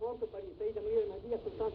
بوک پڑی چیز ندی سات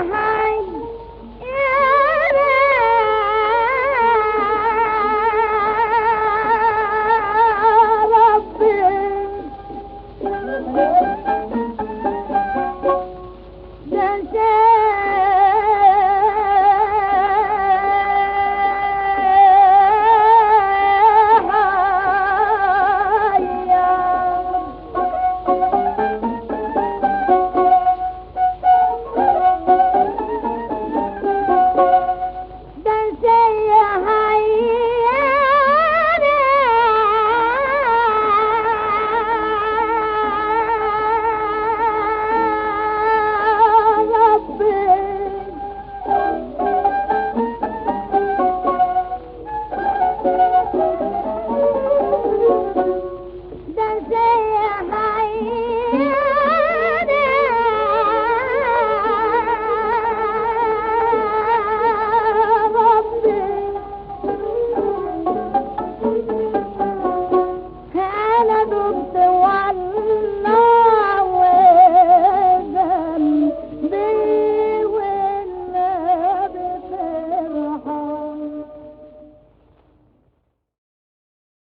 ہاں